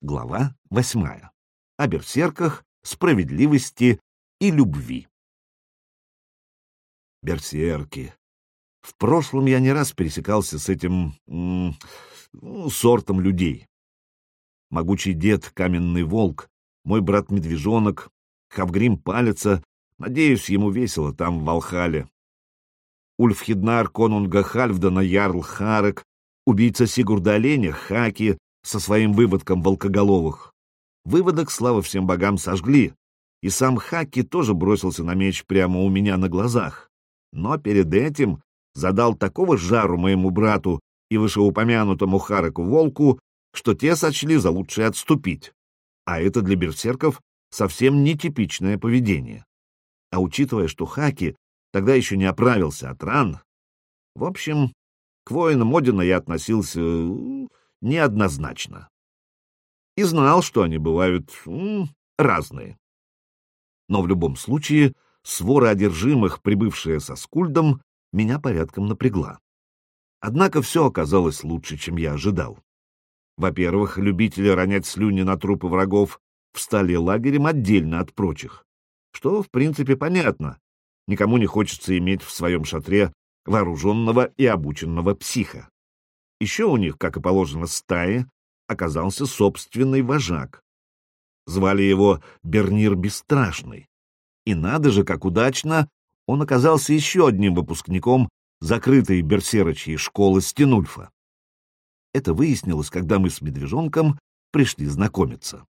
Глава восьмая. О берсерках, справедливости и любви. Берсерки. В прошлом я не раз пересекался с этим -м, сортом людей. Могучий дед, каменный волк, мой брат-медвежонок, Хавгрим Палица, надеюсь, ему весело там, в Валхале. Ульфхиднар конунга Хальфдана Ярл Харек, убийца Сигурда Оленя Хаки со своим выводком волкоголовых. Выводок, слава всем богам, сожгли, и сам Хаки тоже бросился на меч прямо у меня на глазах. Но перед этим задал такого жару моему брату и вышеупомянутому Хареку Волку, что те сочли за лучшее отступить. А это для берсерков совсем нетипичное поведение. А учитывая, что Хаки тогда еще не оправился от ран, в общем, к воинам Одина я относился неоднозначно. И знал, что они бывают м, разные. Но в любом случае, свора одержимых, прибывшая со Скульдом, меня порядком напрягла. Однако все оказалось лучше, чем я ожидал. Во-первых, любители ронять слюни на трупы врагов встали лагерем отдельно от прочих, что, в принципе, понятно. Никому не хочется иметь в своем шатре вооруженного и обученного психа. Еще у них, как и положено стае, оказался собственный вожак. Звали его Бернир Бесстрашный. И надо же, как удачно, он оказался еще одним выпускником закрытой берсерочьей школы Стенульфа. Это выяснилось, когда мы с медвежонком пришли знакомиться.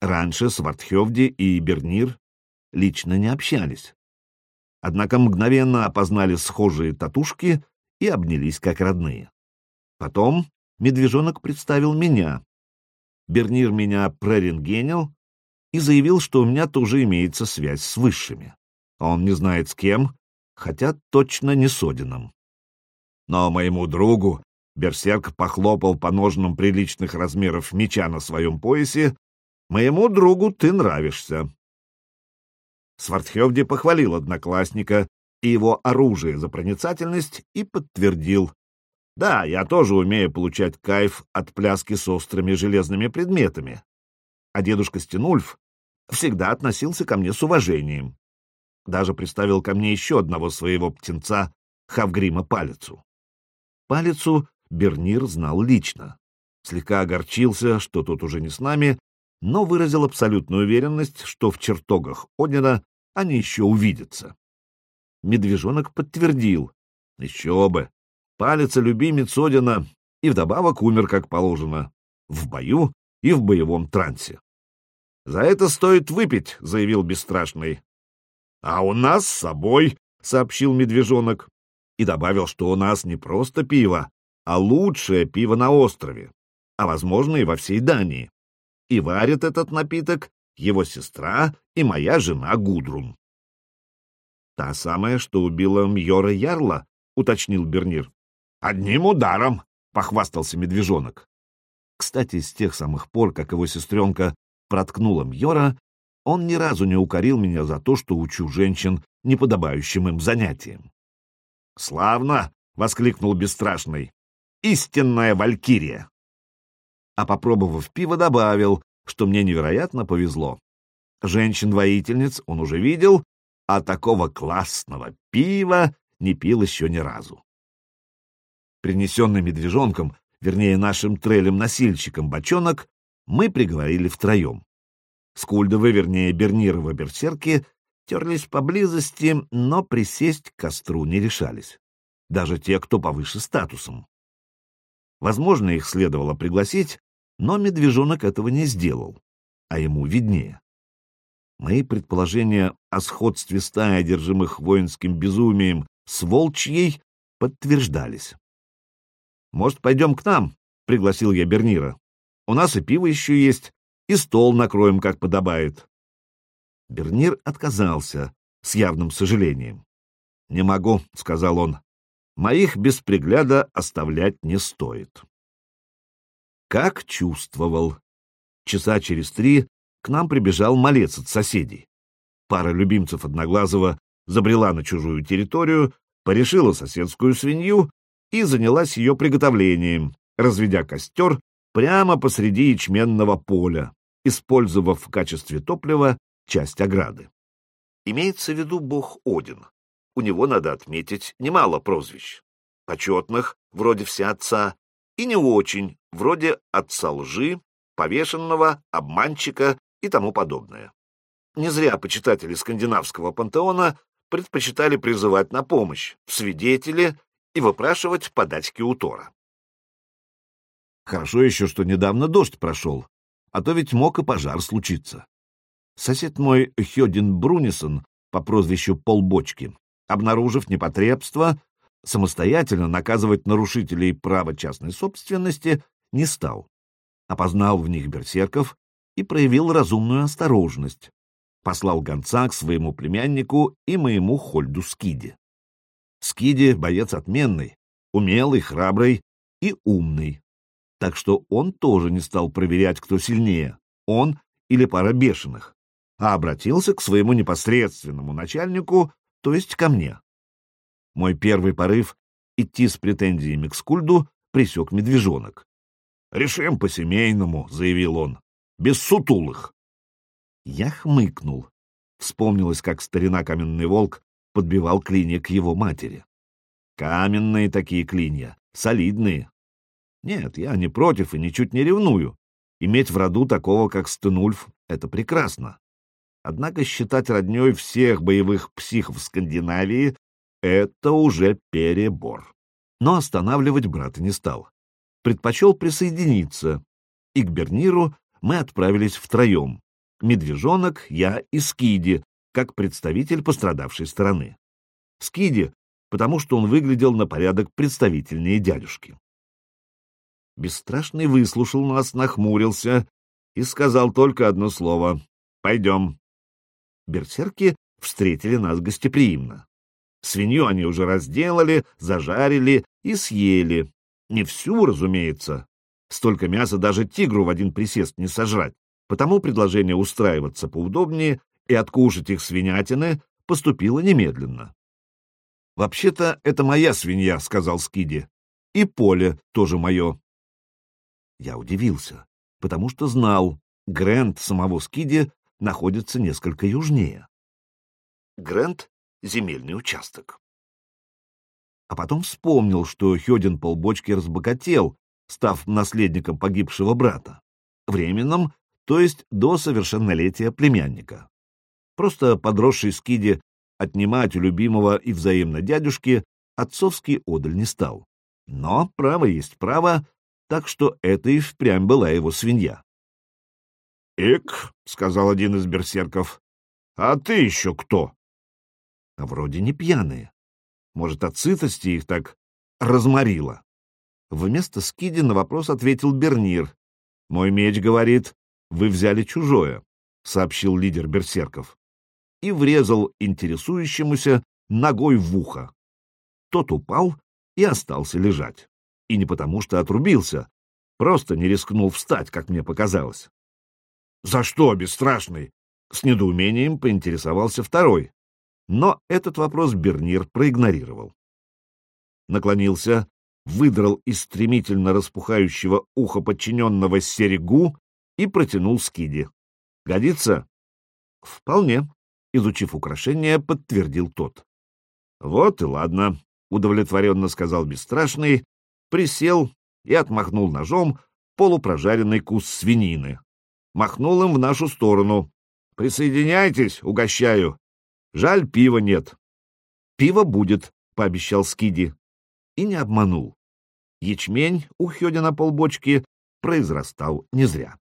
Раньше Свартхевди и Бернир лично не общались. Однако мгновенно опознали схожие татушки и обнялись как родные. Потом медвежонок представил меня. Бернир меня прорентгенил и заявил, что у меня тоже имеется связь с высшими. Он не знает с кем, хотя точно не с Одином. Но моему другу Берсерк похлопал по ножнам приличных размеров меча на своем поясе. «Моему другу ты нравишься». Свардхевди похвалил одноклассника и его оружие за проницательность и подтвердил. Да, я тоже умею получать кайф от пляски с острыми железными предметами. А дедушка Стенульф всегда относился ко мне с уважением. Даже представил ко мне еще одного своего птенца, Хавгрима Палицу. Палицу Бернир знал лично. Слегка огорчился, что тот уже не с нами, но выразил абсолютную уверенность, что в чертогах Одина они еще увидятся. Медвежонок подтвердил. Еще бы, Палец любимец Одина и вдобавок умер как положено, в бою и в боевом трансе. «За это стоит выпить», — заявил Бесстрашный. «А у нас с собой», — сообщил Медвежонок, и добавил, что у нас не просто пиво, а лучшее пиво на острове, а, возможно, и во всей Дании. И варит этот напиток его сестра и моя жена Гудрун. «Та самая, что убила Мьора Ярла», — уточнил Бернир. Одним ударом, — похвастался медвежонок. Кстати, с тех самых пор, как его сестренка проткнула Мьора, он ни разу не укорил меня за то, что учу женщин неподобающим им занятиям. «Славно!» — воскликнул Бесстрашный. «Истинная валькирия!» А попробовав пиво, добавил, что мне невероятно повезло. Женщин-воительниц он уже видел, а такого классного пива не пил еще ни разу принесенный медвежонком, вернее, нашим трелем-носильщиком бочонок, мы приговорили втроем. Скульдовы, вернее, Бернировы берсерки, терлись поблизости, но присесть к костру не решались. Даже те, кто повыше статусом. Возможно, их следовало пригласить, но медвежонок этого не сделал, а ему виднее. Мои предположения о сходстве стаи, одержимых воинским безумием, с волчьей подтверждались. Может, пойдем к нам? — пригласил я Бернира. У нас и пиво еще есть, и стол накроем, как подобает. Бернир отказался с явным сожалением. — Не могу, — сказал он. — Моих без пригляда оставлять не стоит. Как чувствовал. Часа через три к нам прибежал малец от соседей. Пара любимцев Одноглазого забрела на чужую территорию, порешила соседскую свинью и занялась ее приготовлением, разведя костер прямо посреди ячменного поля, использовав в качестве топлива часть ограды. Имеется в виду бог Один. У него, надо отметить, немало прозвищ. Почетных, вроде всеотца, и не очень, вроде отца лжи, повешенного, обманщика и тому подобное. Не зря почитатели скандинавского пантеона предпочитали призывать на помощь свидетели и выпрашивать подачки у Тора. Хорошо еще, что недавно дождь прошел, а то ведь мог и пожар случиться. Сосед мой Хёдин Брунисон по прозвищу Полбочки, обнаружив непотребство, самостоятельно наказывать нарушителей права частной собственности не стал. Опознал в них берсерков и проявил разумную осторожность. Послал гонца к своему племяннику и моему Хольду Скиде. Скиди — боец отменный, умелый, храбрый и умный. Так что он тоже не стал проверять, кто сильнее, он или пара бешеных а обратился к своему непосредственному начальнику, то есть ко мне. Мой первый порыв — идти с претензиями к Скульду присек медвежонок. «Решим по-семейному», — заявил он, — «без сутулых». Я хмыкнул. Вспомнилось, как старина Каменный Волк подбивал клинья к его матери. Каменные такие клинья, солидные. Нет, я не против и ничуть не ревную. Иметь в роду такого, как Стенульф, — это прекрасно. Однако считать родней всех боевых психов Скандинавии — это уже перебор. Но останавливать брата не стал. Предпочел присоединиться, и к Берниру мы отправились втроем. Медвежонок, я и Скиди, как представитель пострадавшей стороны. Скиди, потому что он выглядел на порядок представительнее дядюшки. Бесстрашный выслушал нас, нахмурился и сказал только одно слово «Пойдем». Берсерки встретили нас гостеприимно. Свинью они уже разделали, зажарили и съели. Не всю, разумеется. Столько мяса даже тигру в один присест не сожрать. Потому предложение устраиваться поудобнее и откушать их свинятины поступило немедленно. «Вообще-то это моя свинья», — сказал Скиди. «И поле тоже мое». Я удивился, потому что знал, Грэнд самого Скиди находится несколько южнее. Грэнд — земельный участок. А потом вспомнил, что Хёдин полбочки разбогател, став наследником погибшего брата. Временным, то есть до совершеннолетия племянника. Просто подросший Скиди отнимать у любимого и взаимно дядюшки отцовский одаль не стал. Но право есть право, так что это и впрямь была его свинья. «Ик», — сказал один из берсерков, — «а ты еще кто?» А вроде не пьяные. Может, от сытости их так разморило. Вместо Скиди на вопрос ответил Бернир. «Мой меч говорит, вы взяли чужое», — сообщил лидер берсерков. И врезал интересующемуся ногой в ухо. Тот упал и остался лежать. И не потому, что отрубился, просто не рискнул встать, как мне показалось. «За что, бесстрашный?» — с недоумением поинтересовался второй. Но этот вопрос Бернир проигнорировал. Наклонился, выдрал из стремительно распухающего уха подчиненного серегу и протянул скиди. «Годится?» «Вполне», — изучив украшение, подтвердил тот. «Вот и ладно», — удовлетворенно сказал бесстрашный, присел и отмахнул ножом полупрожаренный кус свинины махнул им в нашу сторону. «Присоединяйтесь, угощаю. Жаль, пива нет». «Пиво будет», — пообещал Скиди. И не обманул. Ячмень у Хёдина полбочки произрастал не зря.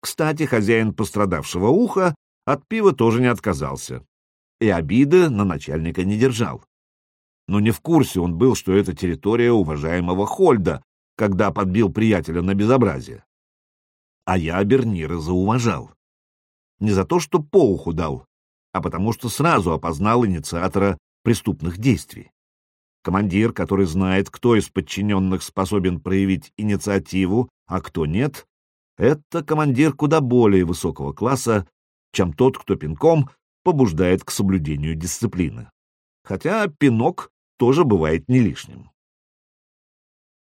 Кстати, хозяин пострадавшего уха от пива тоже не отказался. И обиды на начальника не держал. Но не в курсе он был, что это территория уважаемого Хольда, когда подбил приятеля на безобразие а я Бернира зауважал. Не за то, что по уху дал, а потому что сразу опознал инициатора преступных действий. Командир, который знает, кто из подчиненных способен проявить инициативу, а кто нет, это командир куда более высокого класса, чем тот, кто пинком побуждает к соблюдению дисциплины. Хотя пинок тоже бывает не лишним.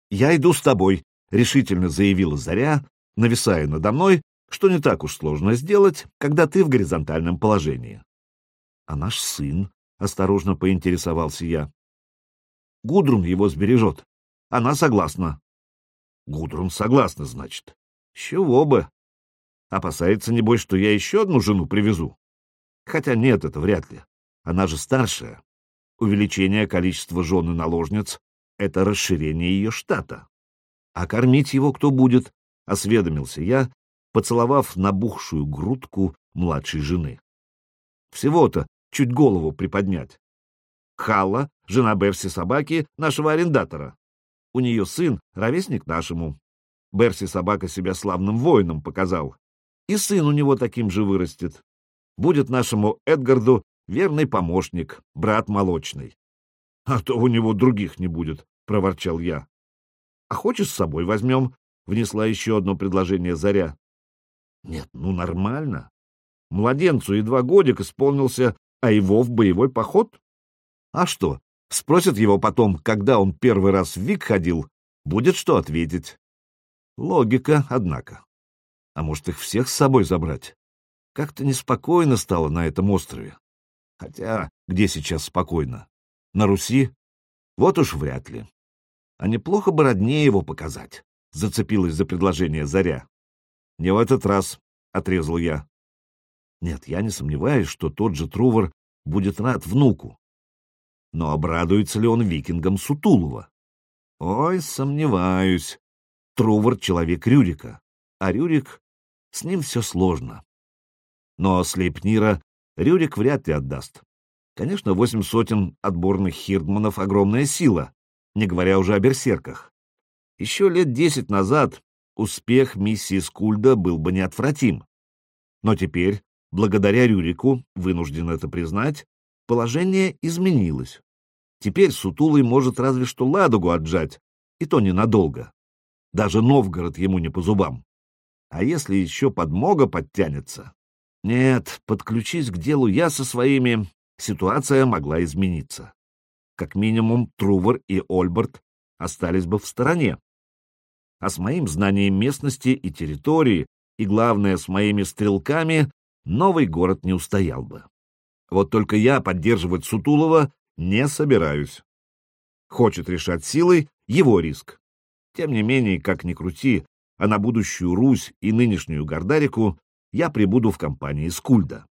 «Я иду с тобой», — решительно заявила Заря, нависая надо мной, что не так уж сложно сделать, когда ты в горизонтальном положении. — А наш сын? — осторожно поинтересовался я. — Гудрун его сбережет. Она согласна. — Гудрун согласна, значит. — Чего бы? Опасается, небось, что я еще одну жену привезу. Хотя нет, это вряд ли. Она же старшая. Увеличение количества жен и наложниц — это расширение ее штата. А кормить его кто будет? — осведомился я, поцеловав набухшую грудку младшей жены. Всего-то чуть голову приподнять. Халла, жена Берси собаки, нашего арендатора. У нее сын, ровесник нашему. Берси собака себя славным воином показал. И сын у него таким же вырастет. Будет нашему Эдгарду верный помощник, брат молочный. — А то у него других не будет, — проворчал я. — А хочешь с собой возьмем? — внесла еще одно предложение Заря. — Нет, ну нормально. Младенцу едва годик исполнился, а его в боевой поход? А что, спросят его потом, когда он первый раз в ВИК ходил, будет что ответить. Логика, однако. А может, их всех с собой забрать? Как-то неспокойно стало на этом острове. Хотя, где сейчас спокойно? На Руси? Вот уж вряд ли. А неплохо бы роднее его показать, — зацепилась за предложение Заря. Не в этот раз, — отрезал я. Нет, я не сомневаюсь, что тот же Трувор будет рад внуку. Но обрадуется ли он викингам Сутулова? Ой, сомневаюсь. Трувор — человек Рюрика, а Рюрик — с ним все сложно. Но Слейпнира Рюрик вряд ли отдаст. Конечно, восемь сотен отборных хирдманов — огромная сила, не говоря уже о берсерках. Еще лет десять назад успех миссии Скульда был бы неотвратим. Но теперь, благодаря Рюрику, вынужден это признать, положение изменилось. Теперь Сутулый может разве что ладогу отжать, и то ненадолго. Даже Новгород ему не по зубам. А если еще подмога подтянется? Нет, подключись к делу я со своими, ситуация могла измениться. Как минимум Трувор и Ольберт остались бы в стороне. А с моим знанием местности и территории, и, главное, с моими стрелками, новый город не устоял бы. Вот только я поддерживать Сутулова не собираюсь. Хочет решать силой — его риск. Тем не менее, как ни крути, а на будущую Русь и нынешнюю Гордарику я прибуду в компании Скульда.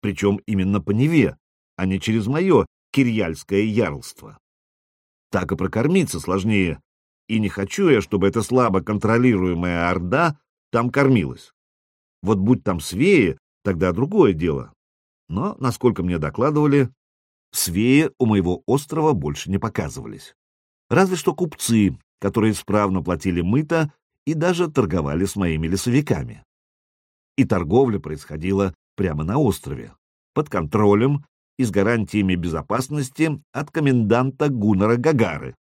Причем именно по Неве, а не через мое кирьяльское ярлство. Так и прокормиться сложнее, и не хочу я, чтобы эта слабо контролируемая орда там кормилась. Вот будь там свеи, тогда другое дело. Но, насколько мне докладывали, свеи у моего острова больше не показывались. Разве что купцы, которые исправно платили мыто и даже торговали с моими лесовиками и торговля происходила прямо на острове, под контролем и с гарантиями безопасности от коменданта Гуннера Гагары.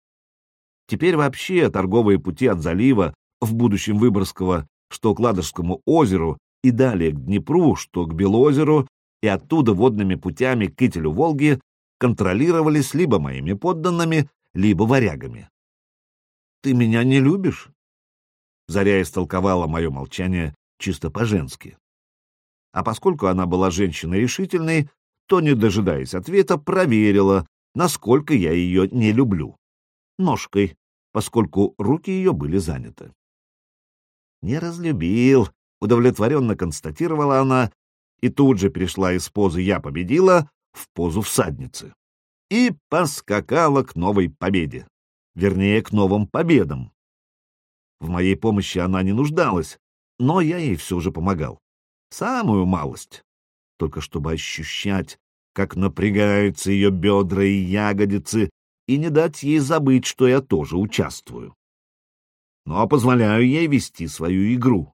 Теперь вообще торговые пути от залива, в будущем Выборгского, что к Ладожскому озеру, и далее к Днепру, что к Белозеру, и оттуда водными путями к Кителю Волги контролировались либо моими подданными, либо варягами. «Ты меня не любишь?» Заря истолковала мое молчание чисто по-женски. А поскольку она была женщиной решительной, то, не дожидаясь ответа, проверила, насколько я ее не люблю. Ножкой, поскольку руки ее были заняты. «Не разлюбил», — удовлетворенно констатировала она, и тут же перешла из позы «я победила» в позу всадницы. И поскакала к новой победе. Вернее, к новым победам. В моей помощи она не нуждалась, но я ей все же помогал. Самую малость. Только чтобы ощущать, как напрягаются ее бедра и ягодицы, и не дать ей забыть, что я тоже участвую. Но позволяю ей вести свою игру.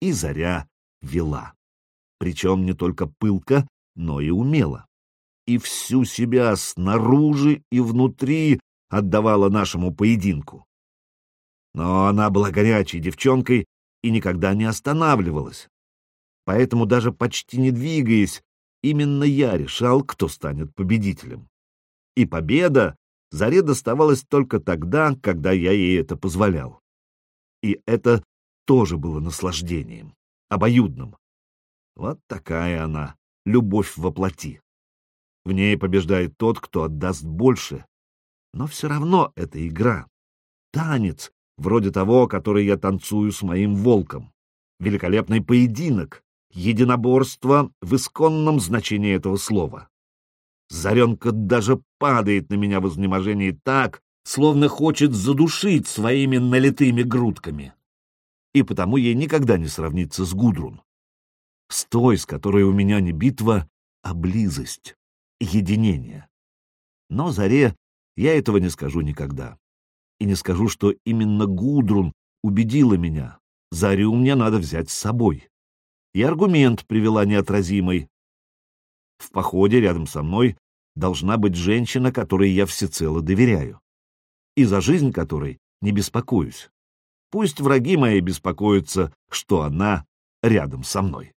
И Заря вела. Причем не только пылко, но и умело. И всю себя снаружи и внутри отдавала нашему поединку. Но она была горячей девчонкой и никогда не останавливалась. Поэтому даже почти не двигаясь, именно я решал, кто станет победителем. И победа Заре доставалась только тогда, когда я ей это позволял. И это тоже было наслаждением, обоюдным. Вот такая она, любовь во плоти. В ней побеждает тот, кто отдаст больше. Но все равно это игра. Танец, вроде того, который я танцую с моим волком. Великолепный поединок, единоборство в исконном значении этого слова. Заренка даже падает на меня в изнеможении так, словно хочет задушить своими налитыми грудками. И потому ей никогда не сравнится с Гудрун. С той, с которой у меня не битва, а близость, единение. Но Заре я этого не скажу никогда. И не скажу, что именно Гудрун убедила меня. Зарю мне надо взять с собой. И аргумент привела неотразимый. В походе рядом со мной должна быть женщина, которой я всецело доверяю и за жизнь которой не беспокоюсь. Пусть враги мои беспокоятся, что она рядом со мной.